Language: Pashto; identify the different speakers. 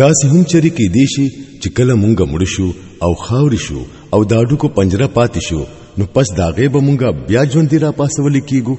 Speaker 1: دا سه هم چری کې دی شي چې کله مونږه مړ شو او خاوري شو او داډو کو پنجره پاتې شو نو پس داغه به مونږه بیا ژوند را پاسول کیګو